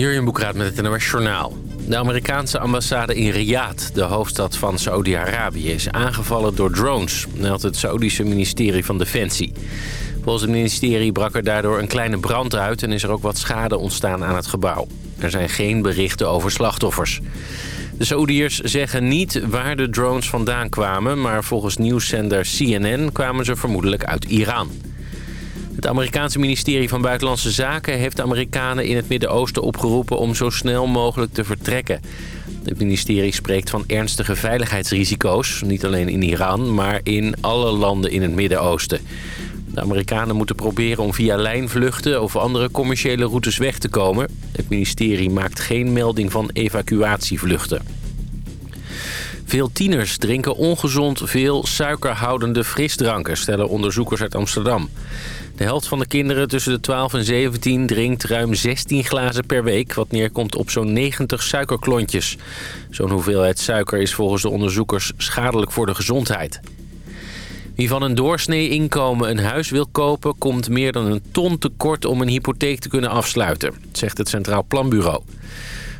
Jurjen Boekraat met het NOS Journaal. De Amerikaanse ambassade in Riyadh, de hoofdstad van Saoedi-Arabië... is aangevallen door drones, meldt het Saoedische ministerie van Defensie. Volgens het ministerie brak er daardoor een kleine brand uit... en is er ook wat schade ontstaan aan het gebouw. Er zijn geen berichten over slachtoffers. De Saoediërs zeggen niet waar de drones vandaan kwamen... maar volgens nieuwszender CNN kwamen ze vermoedelijk uit Iran. Het Amerikaanse ministerie van Buitenlandse Zaken heeft de Amerikanen in het Midden-Oosten opgeroepen om zo snel mogelijk te vertrekken. Het ministerie spreekt van ernstige veiligheidsrisico's, niet alleen in Iran, maar in alle landen in het Midden-Oosten. De Amerikanen moeten proberen om via lijnvluchten of andere commerciële routes weg te komen. Het ministerie maakt geen melding van evacuatievluchten. Veel tieners drinken ongezond veel suikerhoudende frisdranken, stellen onderzoekers uit Amsterdam. De helft van de kinderen tussen de 12 en 17 drinkt ruim 16 glazen per week... wat neerkomt op zo'n 90 suikerklontjes. Zo'n hoeveelheid suiker is volgens de onderzoekers schadelijk voor de gezondheid. Wie van een doorsnee inkomen een huis wil kopen... komt meer dan een ton tekort om een hypotheek te kunnen afsluiten, zegt het Centraal Planbureau.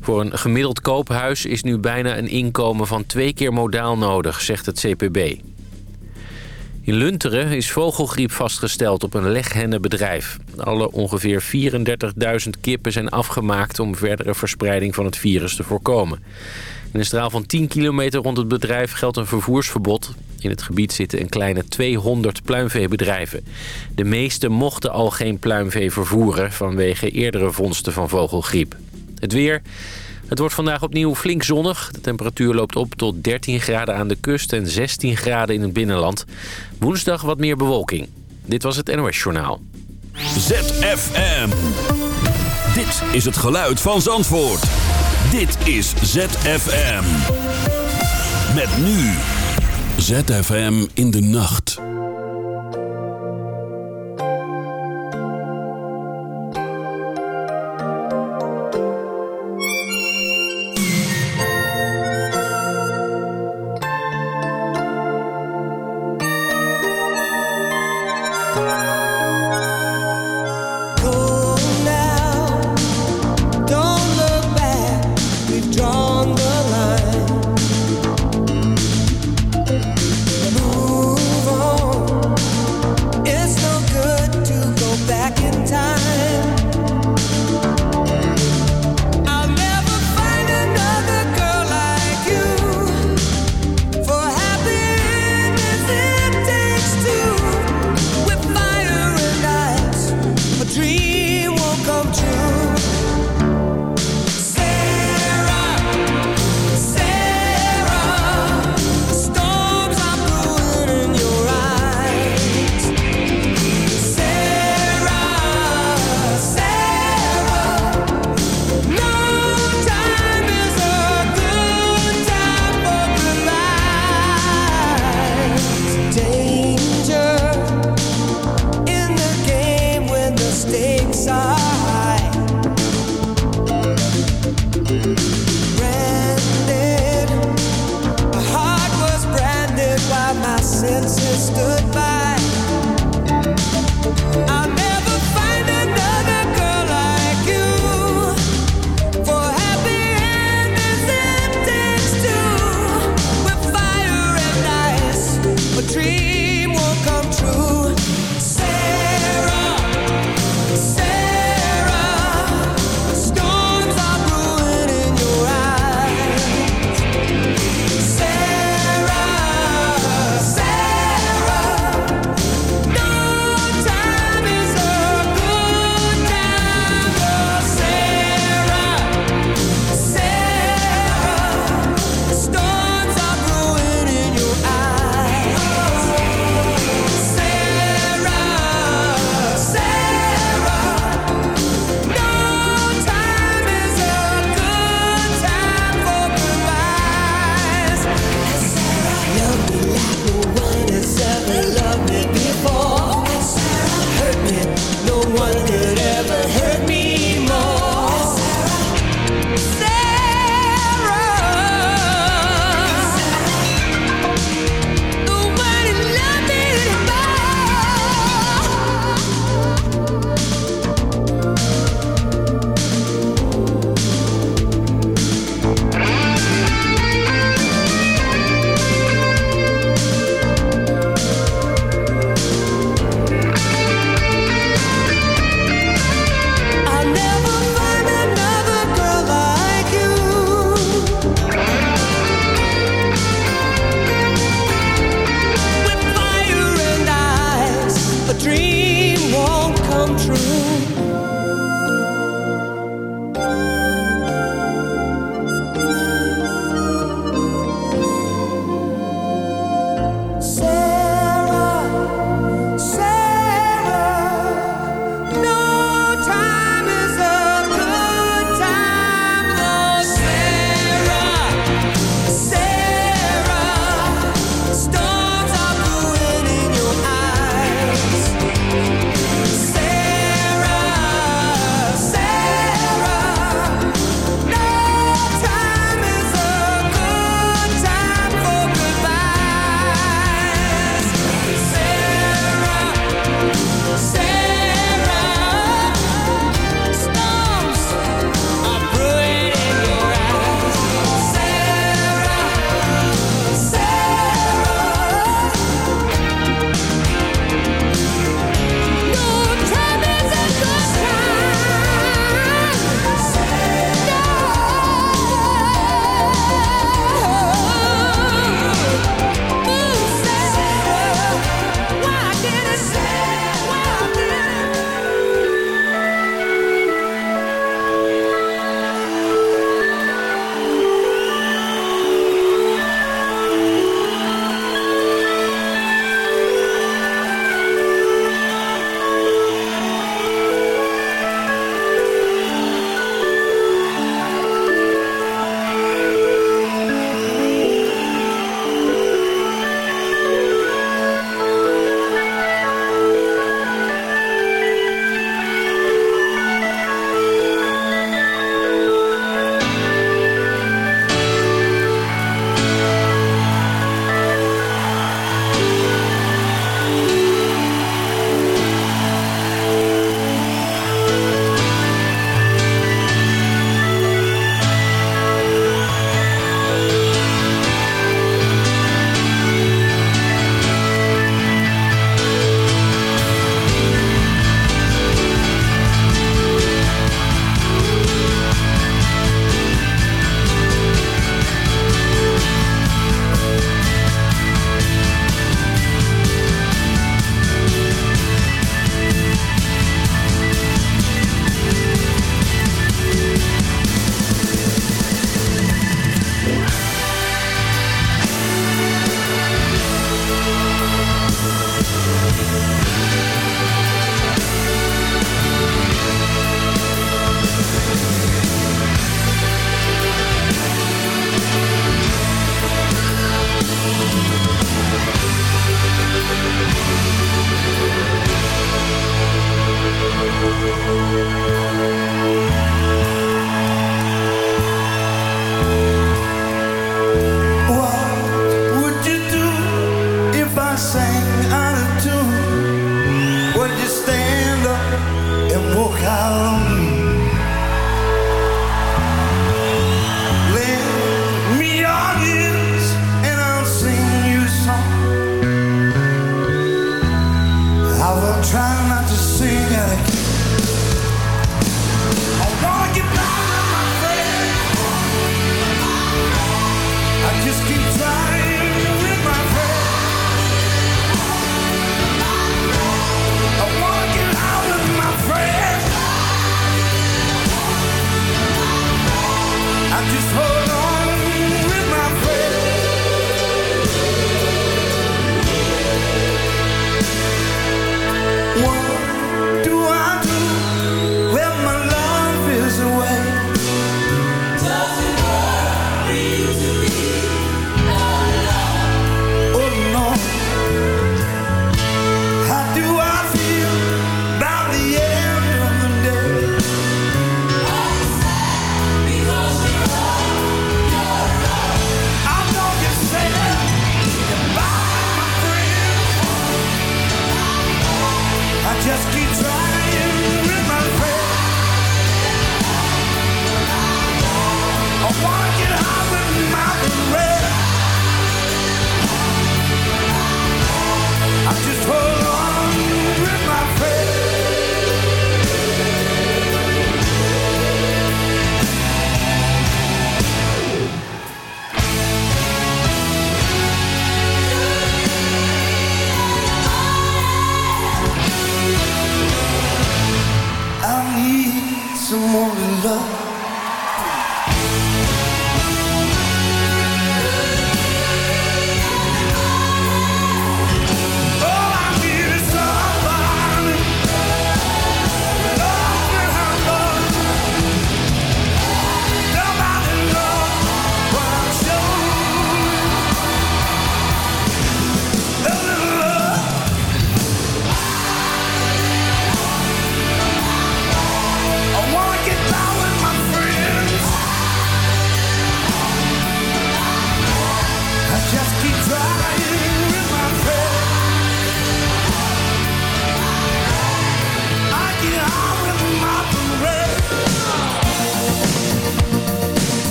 Voor een gemiddeld koophuis is nu bijna een inkomen van twee keer modaal nodig, zegt het CPB. In Lunteren is vogelgriep vastgesteld op een leghennenbedrijf. Alle ongeveer 34.000 kippen zijn afgemaakt om verdere verspreiding van het virus te voorkomen. In een straal van 10 kilometer rond het bedrijf geldt een vervoersverbod. In het gebied zitten een kleine 200 pluimveebedrijven. De meeste mochten al geen pluimvee vervoeren vanwege eerdere vondsten van vogelgriep. Het weer... Het wordt vandaag opnieuw flink zonnig. De temperatuur loopt op tot 13 graden aan de kust en 16 graden in het binnenland. Woensdag wat meer bewolking. Dit was het NOS Journaal. ZFM. Dit is het geluid van Zandvoort. Dit is ZFM. Met nu. ZFM in de nacht.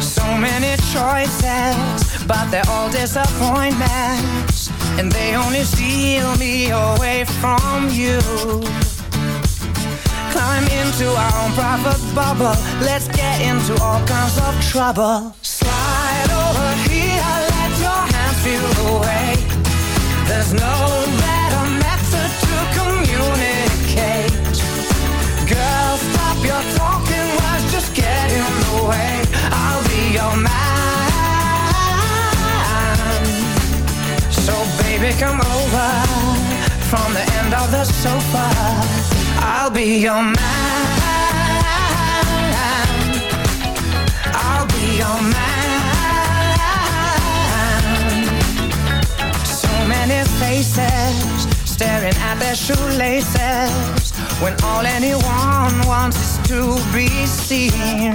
So many choices, but they're all disappointments, and they only steal me away from you. Climb into our own private bubble. Let's get into all kinds of trouble. Slide over here, let your hands feel the way. There's no I'll be your man. So baby, come over from the end of the sofa. I'll be your man. I'll be your man. So many faces staring at their shoelaces when all anyone wants is to be seen.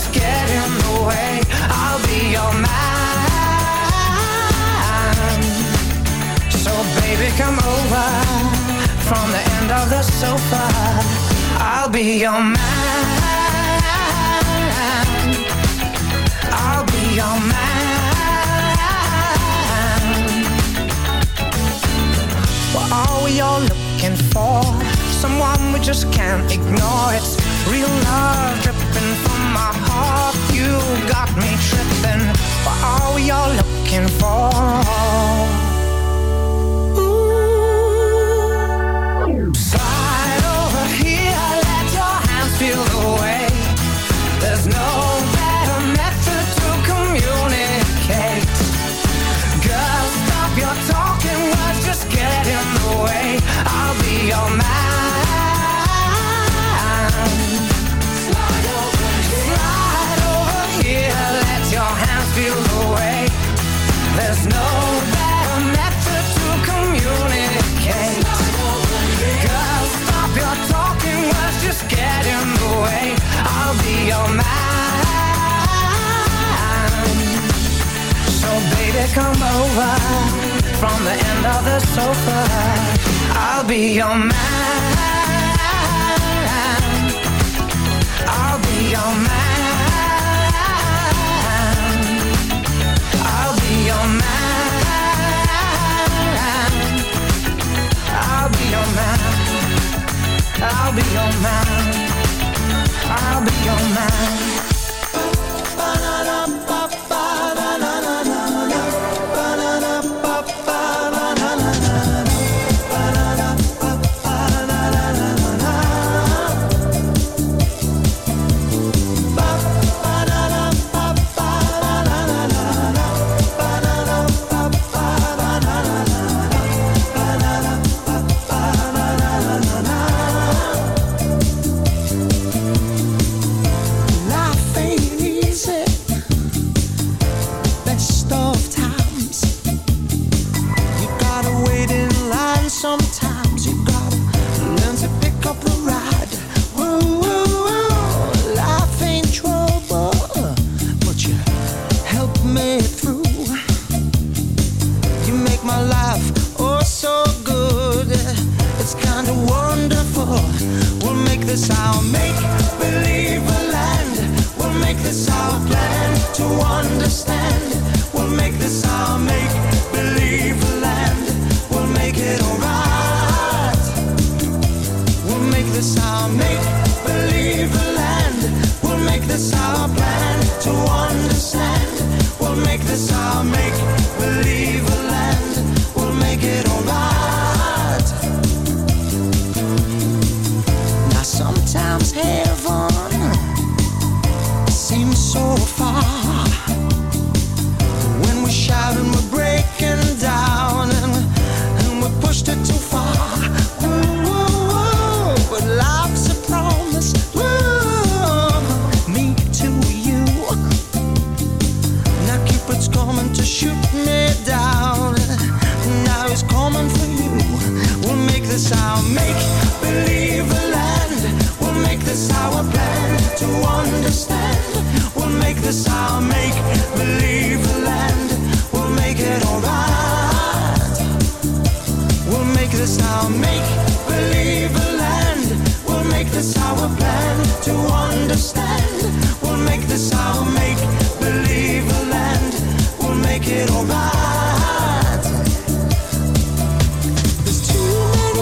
just get in the way. I'll be your man. So baby, come over from the end of the sofa. I'll be your man. I'll be your man. What are we all looking for? Someone we just can't ignore. It's real love dripping my heart. You got me tripping. We all looking for? Slide over here, let your hands feel the way. There's no better method to communicate. Girl, stop your talking words, just get in the way. I'll be your man. Come over from the end of the sofa. I'll be your man. I'll be your man. I'll be your man. I'll be your man. I'll be your man. I'll be your man.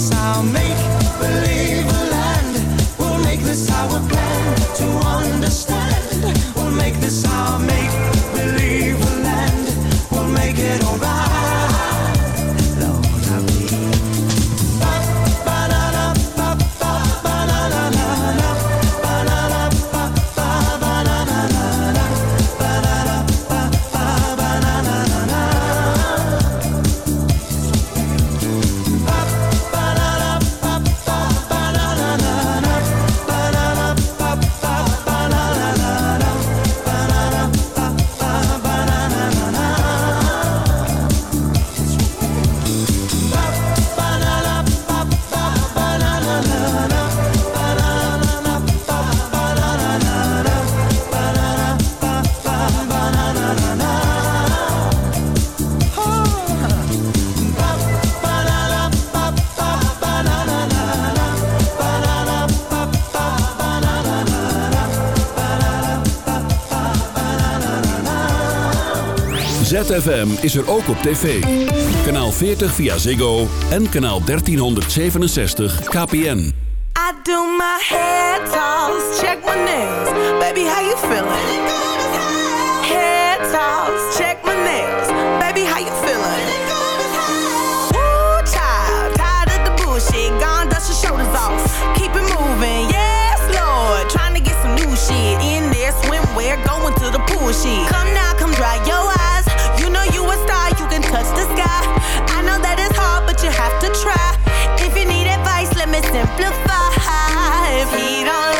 sound make believe. ZFM is er ook op tv. Kanaal 40 via Ziggo en kanaal 1367 KPN. I do my head toss, check my nails. Baby, how you feeling? Head toss, check my nails. Baby, how you feeling? Woo, child, tired of the bullshit. Gone, dust your shoulders off. Keep it moving, yes, Lord. Trying to get some new shit in there, swimwear, going to the pool shit. Come now, come dry your touch the sky. I know that it's hard, but you have to try. If you need advice, let me simplify. If he don't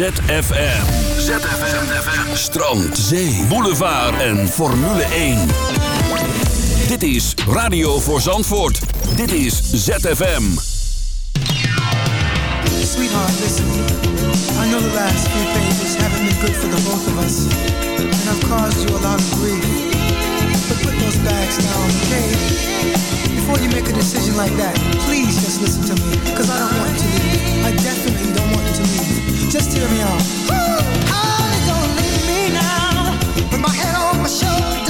ZFM. ZFM. Strand, zee, boulevard en Formule 1. Dit is Radio voor Zandvoort. Dit is ZFM. Sweetheart, listen. I know the last few pages haven't been good for the both of us. And I've caused you a lot of grief. But put those bags down, okay? before you make a decision like that, please just listen to me. Because I don't want to leave. I definitely don't want to leave. Just hear me out. Oh, honey, don't leave me now. With my head on my shoulder.